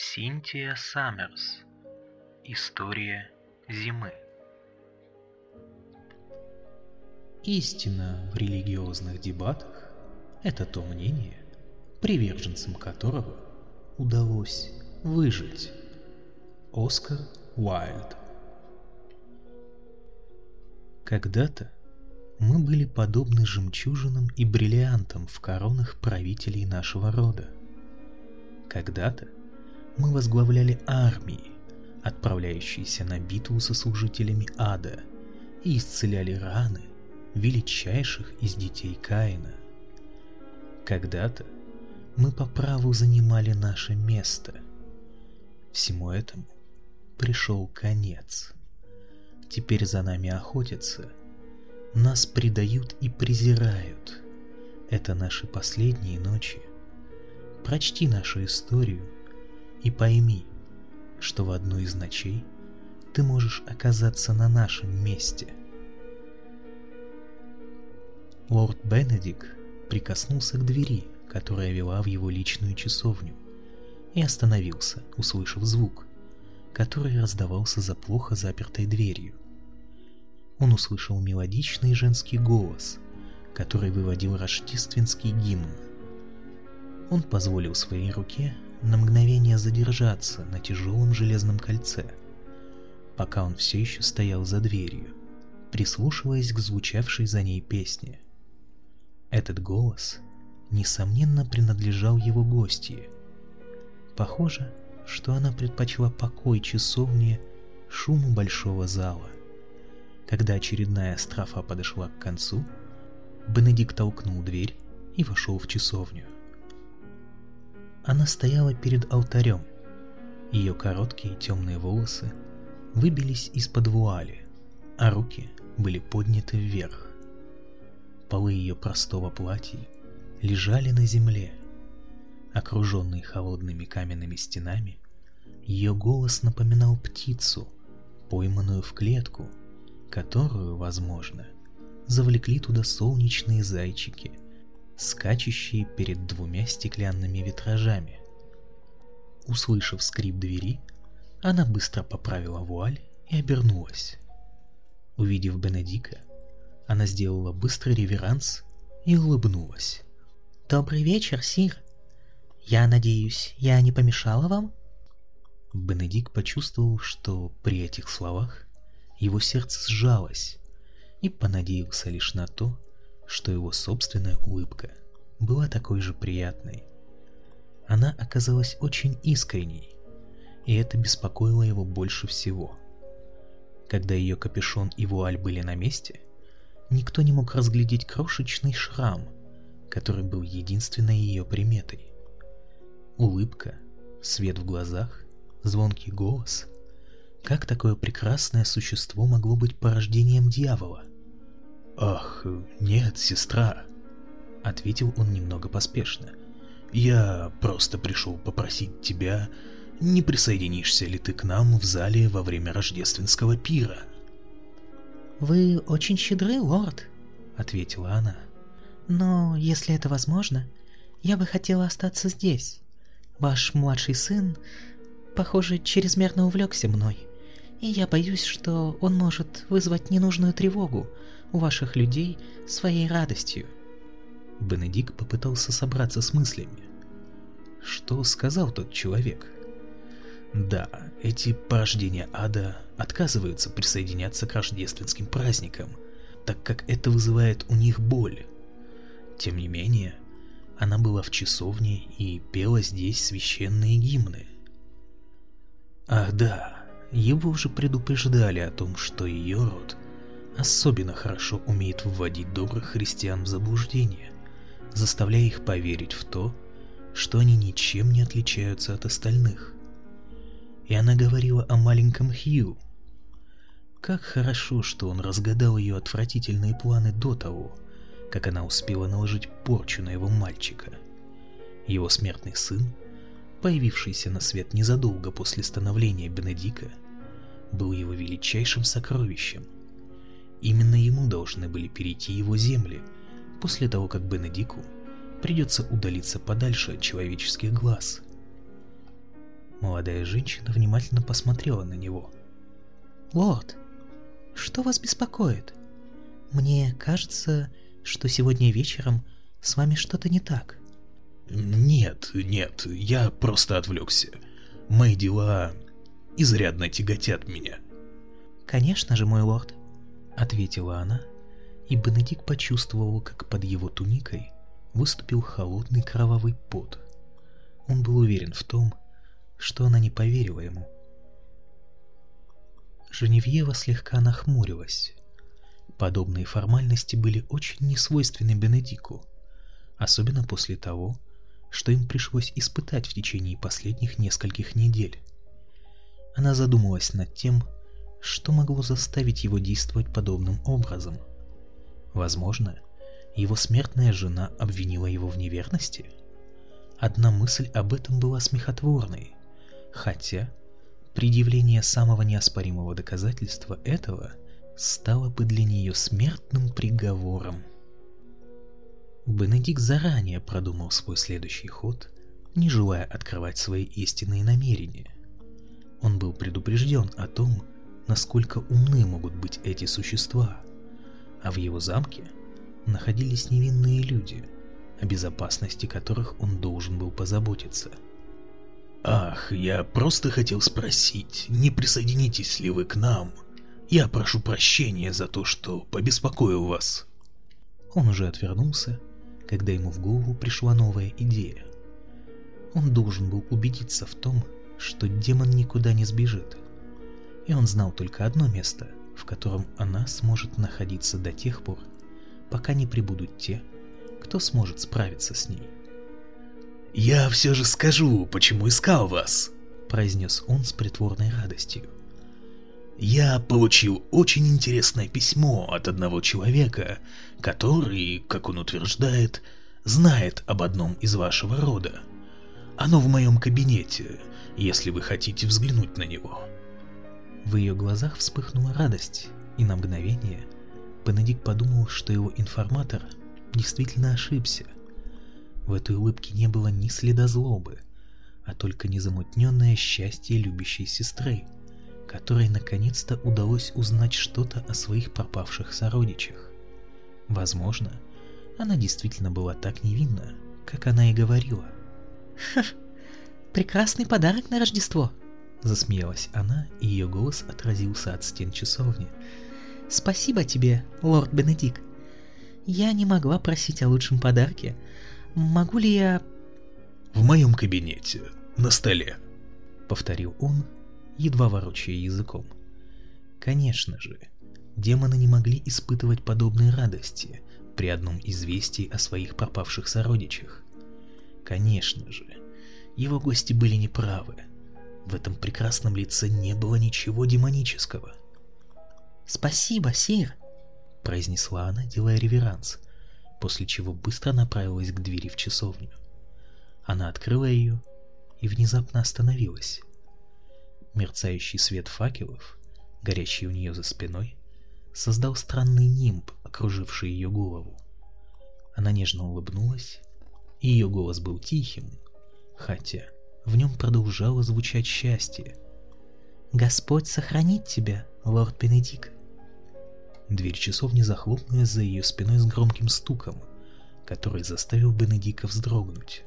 Синтия Саммерс. История зимы. Истина в религиозных дебатах – это то мнение, приверженцам которого удалось выжить. Оскар Уайльд Когда-то мы были подобны жемчужинам и бриллиантам в коронах правителей нашего рода. Когда-то мы возглавляли армии, отправляющиеся на битву со служителями ада, и исцеляли раны величайших из детей Каина. Когда-то мы по праву занимали наше место. Всему этому пришел конец. Теперь за нами охотятся – нас предают и презирают. Это наши последние ночи. Прочти нашу историю и пойми, что в одну из ночей ты можешь оказаться на нашем месте. Лорд Бенедик прикоснулся к двери, которая вела в его личную часовню, и остановился, услышав звук, который раздавался за плохо запертой дверью он услышал мелодичный женский голос, который выводил рождественский гимн. Он позволил своей руке на мгновение задержаться на тяжелом железном кольце, пока он все еще стоял за дверью, прислушиваясь к звучавшей за ней песне. Этот голос, несомненно, принадлежал его гостье. Похоже, что она предпочла покой часовни шуму большого зала. Когда очередная строфа подошла к концу, Бенедикт толкнул дверь и вошел в часовню. Она стояла перед алтарем. Ее короткие темные волосы выбились из-под вуали, а руки были подняты вверх. Полы ее простого платья лежали на земле. Окруженный холодными каменными стенами, ее голос напоминал птицу, пойманную в клетку – которую, возможно, завлекли туда солнечные зайчики, скачущие перед двумя стеклянными витражами. Услышав скрип двери, она быстро поправила вуаль и обернулась. Увидев Бенедика, она сделала быстрый реверанс и улыбнулась. «Добрый вечер, сир. Я надеюсь, я не помешала вам?» Бенедик почувствовал, что при этих словах его сердце сжалось, и понадеялся лишь на то, что его собственная улыбка была такой же приятной. Она оказалась очень искренней, и это беспокоило его больше всего. Когда ее капюшон и вуаль были на месте, никто не мог разглядеть крошечный шрам, который был единственной ее приметой. Улыбка, свет в глазах, звонкий голос — как такое прекрасное существо могло быть порождением дьявола? «Ах, нет, сестра», — ответил он немного поспешно. «Я просто пришел попросить тебя, не присоединишься ли ты к нам в зале во время рождественского пира?» «Вы очень щедры, лорд», — ответила она. «Но, если это возможно, я бы хотела остаться здесь. Ваш младший сын, похоже, чрезмерно увлекся мной и я боюсь, что он может вызвать ненужную тревогу у ваших людей своей радостью. Бенедикт попытался собраться с мыслями. Что сказал тот человек? Да, эти порождения ада отказываются присоединяться к рождественским праздникам, так как это вызывает у них боль. Тем не менее, она была в часовне и пела здесь священные гимны. Ах да, его уже предупреждали о том, что ее род особенно хорошо умеет вводить добрых христиан в заблуждение, заставляя их поверить в то, что они ничем не отличаются от остальных. И она говорила о маленьком Хью. Как хорошо, что он разгадал ее отвратительные планы до того, как она успела наложить порчу на его мальчика. Его смертный сын появившийся на свет незадолго после становления Бенедика, был его величайшим сокровищем. Именно ему должны были перейти его земли, после того, как Бенедику придется удалиться подальше от человеческих глаз. Молодая женщина внимательно посмотрела на него. «Лорд, что вас беспокоит? Мне кажется, что сегодня вечером с вами что-то не так». «Нет, нет, я просто отвлекся. Мои дела изрядно тяготят меня». «Конечно же, мой лорд», — ответила она, и Бенедикт почувствовал, как под его туникой выступил холодный кровавый пот. Он был уверен в том, что она не поверила ему. Женевьева слегка нахмурилась. Подобные формальности были очень несвойственны Бенедику, особенно после того, что им пришлось испытать в течение последних нескольких недель. Она задумалась над тем, что могло заставить его действовать подобным образом. Возможно, его смертная жена обвинила его в неверности? Одна мысль об этом была смехотворной, хотя предъявление самого неоспоримого доказательства этого стало бы для нее смертным приговором. Бенедикт заранее продумал свой следующий ход, не желая открывать свои истинные намерения. Он был предупрежден о том, насколько умны могут быть эти существа, а в его замке находились невинные люди, о безопасности которых он должен был позаботиться. «Ах, я просто хотел спросить, не присоединитесь ли вы к нам? Я прошу прощения за то, что побеспокоил вас». Он уже отвернулся, когда ему в голову пришла новая идея. Он должен был убедиться в том, что демон никуда не сбежит. И он знал только одно место, в котором она сможет находиться до тех пор, пока не прибудут те, кто сможет справиться с ней. «Я все же скажу, почему искал вас», — произнес он с притворной радостью. «Я получил очень интересное письмо от одного человека, который, как он утверждает, знает об одном из вашего рода. Оно в моем кабинете, если вы хотите взглянуть на него». В ее глазах вспыхнула радость, и на мгновение Бенедикт подумал, что его информатор действительно ошибся. В этой улыбке не было ни следа злобы, а только незамутненное счастье любящей сестры, которой наконец-то удалось узнать что-то о своих пропавших сородичах. Возможно, она действительно была так невинна, как она и говорила. «Ха, прекрасный подарок на Рождество!» Засмеялась она, и ее голос отразился от стен часовни. «Спасибо тебе, лорд Бенедикт. Я не могла просить о лучшем подарке. Могу ли я...» «В моем кабинете, на столе», — повторил он, едва ворочая языком. Конечно же, демоны не могли испытывать подобной радости при одном известии о своих пропавших сородичах. Конечно же, его гости были неправы. В этом прекрасном лице не было ничего демонического. «Спасибо, сир!» — произнесла она, делая реверанс, после чего быстро направилась к двери в часовню. Она открыла ее и внезапно остановилась. Мерцающий свет факелов, горящий у нее за спиной, создал странный нимб, окруживший ее голову. Она нежно улыбнулась, и ее голос был тихим, хотя в нем продолжало звучать счастье. «Господь сохранит тебя, лорд Бенедикт!» Дверь часовни захлопнулась за ее спиной с громким стуком, который заставил Бенедика вздрогнуть.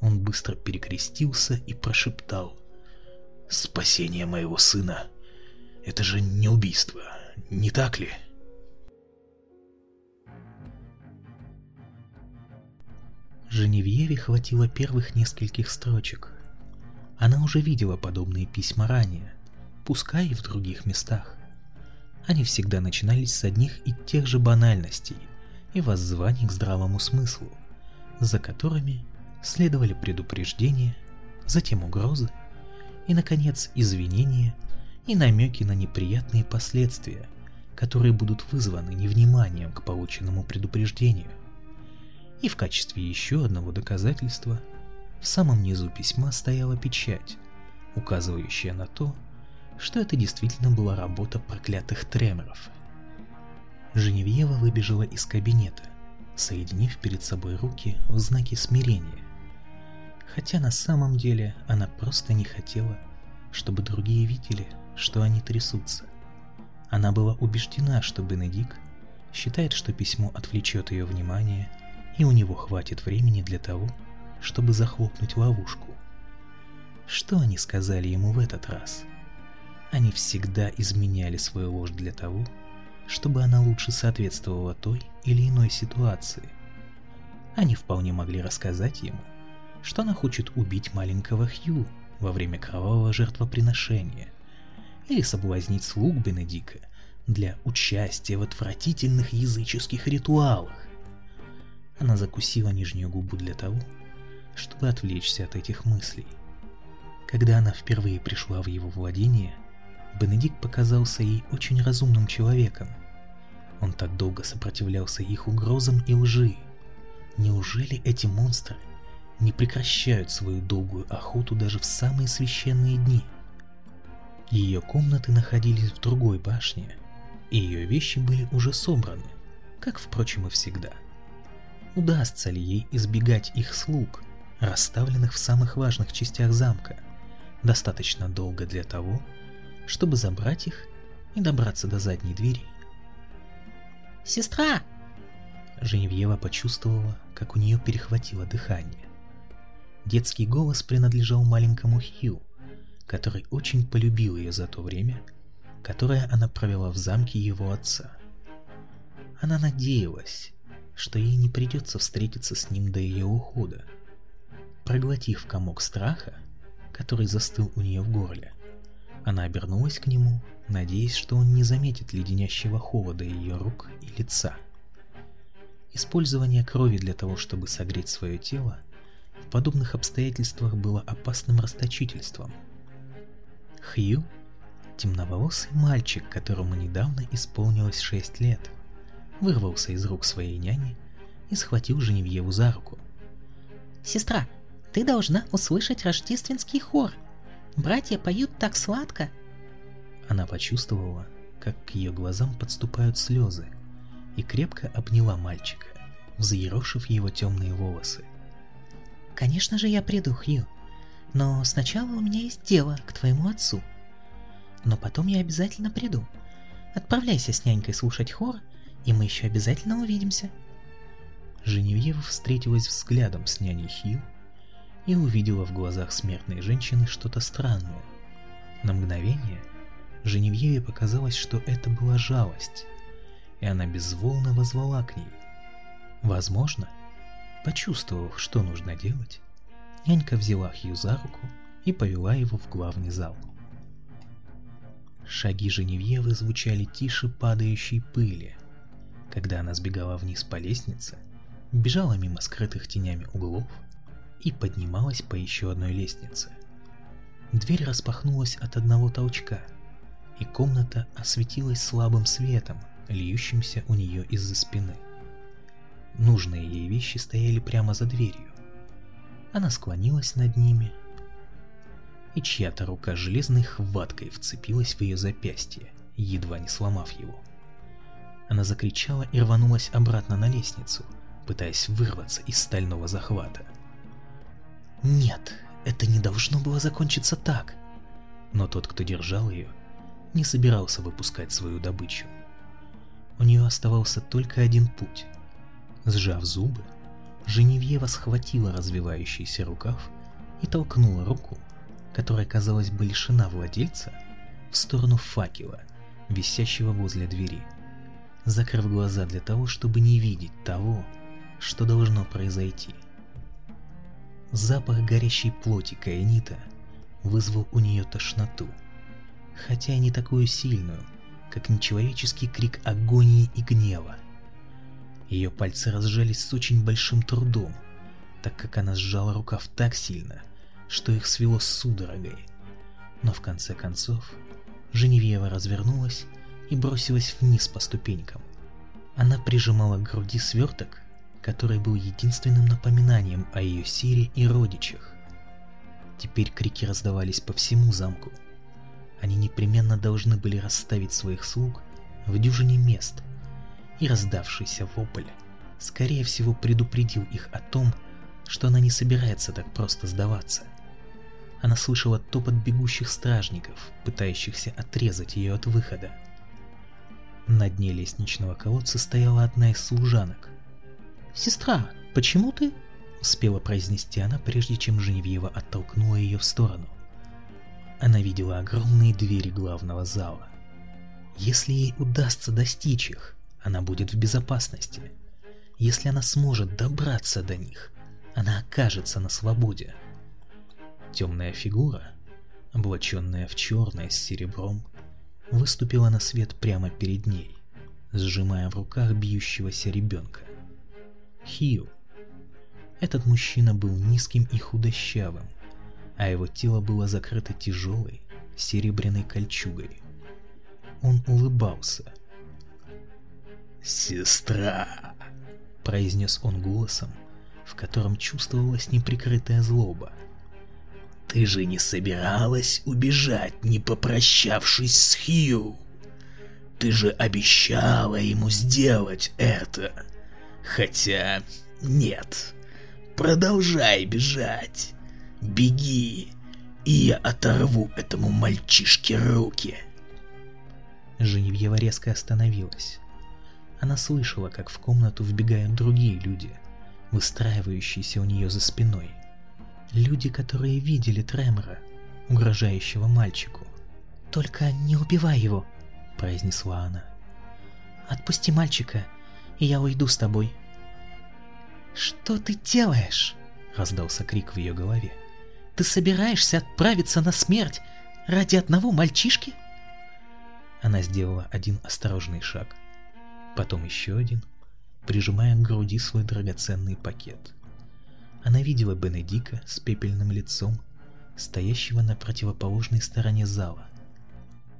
Он быстро перекрестился и прошептал. «Спасение моего сына! Это же не убийство, не так ли?» Женевьеве хватило первых нескольких строчек. Она уже видела подобные письма ранее, пускай и в других местах. Они всегда начинались с одних и тех же банальностей и воззваний к здравому смыслу, за которыми следовали предупреждения, затем угрозы и, наконец, извинения и намеки на неприятные последствия, которые будут вызваны невниманием к полученному предупреждению. И в качестве еще одного доказательства в самом низу письма стояла печать, указывающая на то, что это действительно была работа проклятых треморов. Женевьева выбежала из кабинета, соединив перед собой руки в знаке смирения. Хотя на самом деле она просто не хотела, чтобы другие видели, что они трясутся. Она была убеждена, что Бенедик считает, что письмо отвлечет ее внимание, и у него хватит времени для того, чтобы захлопнуть ловушку. Что они сказали ему в этот раз? Они всегда изменяли свою ложь для того, чтобы она лучше соответствовала той или иной ситуации. Они вполне могли рассказать ему, что она хочет убить маленького Хью во время кровавого жертвоприношения, или соблазнить слуг Бенедика для участия в отвратительных языческих ритуалах. Она закусила нижнюю губу для того, чтобы отвлечься от этих мыслей. Когда она впервые пришла в его владение, Бенедикт показался ей очень разумным человеком. Он так долго сопротивлялся их угрозам и лжи. Неужели эти монстры не прекращают свою долгую охоту даже в самые священные дни? Ее комнаты находились в другой башне, и ее вещи были уже собраны, как, впрочем, и всегда. Удастся ли ей избегать их слуг, расставленных в самых важных частях замка, достаточно долго для того, чтобы забрать их и добраться до задней двери? «Сестра!» Женевьева почувствовала, как у нее перехватило дыхание. Детский голос принадлежал маленькому Хью, который очень полюбил ее за то время, которое она провела в замке его отца. Она надеялась, что ей не придется встретиться с ним до ее ухода. Проглотив комок страха, который застыл у нее в горле, она обернулась к нему, надеясь, что он не заметит леденящего холода ее рук и лица. Использование крови для того, чтобы согреть свое тело, в подобных обстоятельствах было опасным расточительством. Хью – темноволосый мальчик, которому недавно исполнилось 6 лет, вырвался из рук своей няни и схватил Женевьеву за руку. «Сестра, ты должна услышать рождественский хор. Братья поют так сладко!» Она почувствовала, как к ее глазам подступают слезы, и крепко обняла мальчика, взъерошив его темные волосы. «Конечно же я приду, Хью, но сначала у меня есть дело к твоему отцу. Но потом я обязательно приду. Отправляйся с нянькой слушать хор, и мы еще обязательно увидимся». Женевьева встретилась взглядом с няней Хью и увидела в глазах смертной женщины что-то странное. На мгновение Женевьеве показалось, что это была жалость, и она безволно возвала к ней. Возможно, почувствовав, что нужно делать, нянька взяла Хью за руку и повела его в главный зал. Шаги Женевьевы звучали тише падающей пыли. Когда она сбегала вниз по лестнице, бежала мимо скрытых тенями углов и поднималась по еще одной лестнице. Дверь распахнулась от одного толчка, и комната осветилась слабым светом, льющимся у нее из-за спины. Нужные ей вещи стояли прямо за дверью. Она склонилась над ними, и чья-то рука железной хваткой вцепилась в ее запястье, едва не сломав его. Она закричала и рванулась обратно на лестницу, пытаясь вырваться из стального захвата. Нет, это не должно было закончиться так. Но тот, кто держал ее, не собирался выпускать свою добычу. У нее оставался только один путь. Сжав зубы, Женевьева схватила развивающийся рукав и толкнула руку, которая, казалось бы, лишена владельца, в сторону факела, висящего возле двери, закрыв глаза для того, чтобы не видеть того, что должно произойти. Запах горящей плоти Каэнита вызвал у нее тошноту, хотя и не такую сильную, как нечеловеческий крик агонии и гнева. Ее пальцы разжались с очень большим трудом, так как она сжала рукав так сильно, что их свело судорогой. Но в конце концов, Женевьева развернулась и бросилась вниз по ступенькам. Она прижимала к груди сверток, который был единственным напоминанием о ее силе и родичах. Теперь крики раздавались по всему замку, они непременно должны были расставить своих слуг в дюжине мест, и раздавшийся вопль, скорее всего, предупредил их о том, что она не собирается так просто сдаваться. Она слышала топот бегущих стражников, пытающихся отрезать ее от выхода. На дне лестничного колодца стояла одна из служанок. «Сестра, почему ты?» — успела произнести она, прежде чем Женевьева оттолкнула ее в сторону. Она видела огромные двери главного зала. Если ей удастся достичь их, она будет в безопасности. Если она сможет добраться до них, она окажется на свободе. Темная фигура, облаченная в черное с серебром, выступила на свет прямо перед ней, сжимая в руках бьющегося ребенка. Хью. Этот мужчина был низким и худощавым, а его тело было закрыто тяжелой серебряной кольчугой. Он улыбался. «Сестра!» — произнес он голосом, в котором чувствовалась неприкрытая злоба. «Ты же не собиралась убежать, не попрощавшись с Хью? Ты же обещала ему сделать это. Хотя нет, продолжай бежать. Беги, и я оторву этому мальчишке руки». Женевьева резко остановилась. Она слышала, как в комнату вбегают другие люди, выстраивающиеся у нее за спиной. Люди, которые видели Тремора, угрожающего мальчику. «Только не убивай его», — произнесла она. «Отпусти мальчика, и я уйду с тобой». «Что ты делаешь?» — раздался крик в ее голове. «Ты собираешься отправиться на смерть ради одного мальчишки?» Она сделала один осторожный шаг, потом еще один, прижимая к груди свой драгоценный пакет. Она видела Бенедика с пепельным лицом, стоящего на противоположной стороне зала.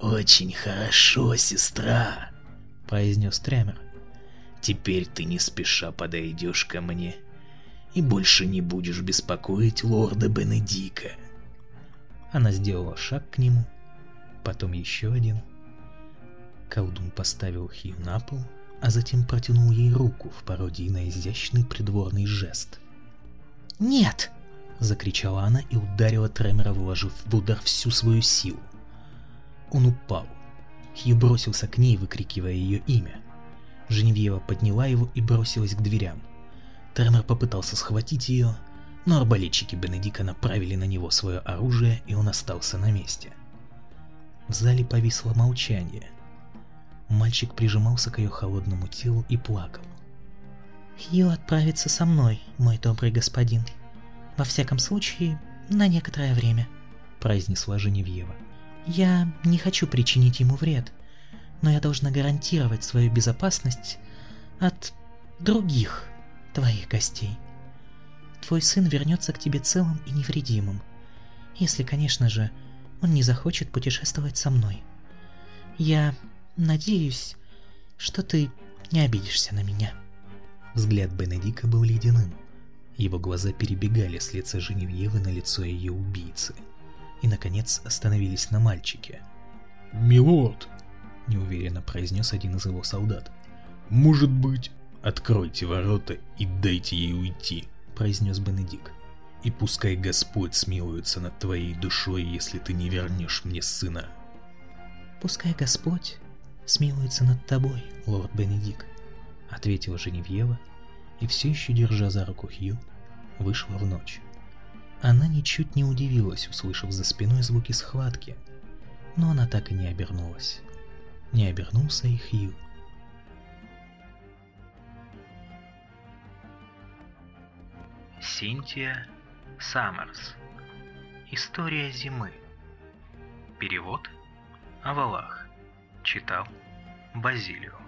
«Очень хорошо, сестра», — произнес Тремер. «Теперь ты не спеша подойдешь ко мне и больше не будешь беспокоить лорда Бенедика». Она сделала шаг к нему, потом еще один. Колдун поставил Хью на пол, а затем протянул ей руку в пародии на изящный придворный жест. «Нет!» — закричала она и ударила Тремера, вложив в удар всю свою силу. Он упал. Хью бросился к ней, выкрикивая ее имя. Женевьева подняла его и бросилась к дверям. Тремер попытался схватить ее, но арбалетчики Бенедика направили на него свое оружие, и он остался на месте. В зале повисло молчание. Мальчик прижимался к ее холодному телу и плакал. Хью отправится со мной, мой добрый господин. Во всяком случае, на некоторое время», — произнесла Женевьева. «Я не хочу причинить ему вред, но я должна гарантировать свою безопасность от других твоих гостей. Твой сын вернется к тебе целым и невредимым, если, конечно же, он не захочет путешествовать со мной. Я надеюсь, что ты не обидишься на меня». Взгляд Бенедика был ледяным. Его глаза перебегали с лица Женевьевы на лицо ее убийцы. И, наконец, остановились на мальчике. «Милорд!» — неуверенно произнес один из его солдат. «Может быть, откройте ворота и дайте ей уйти», — произнес Бенедик. «И пускай Господь смилуется над твоей душой, если ты не вернешь мне сына». «Пускай Господь смилуется над тобой, лорд Бенедик», ответила Женевьева и все еще держа за руку Хью, вышла в ночь. Она ничуть не удивилась, услышав за спиной звуки схватки, но она так и не обернулась. Не обернулся и Хью. Синтия Саммерс. История зимы. Перевод Авалах. Читал Базилио.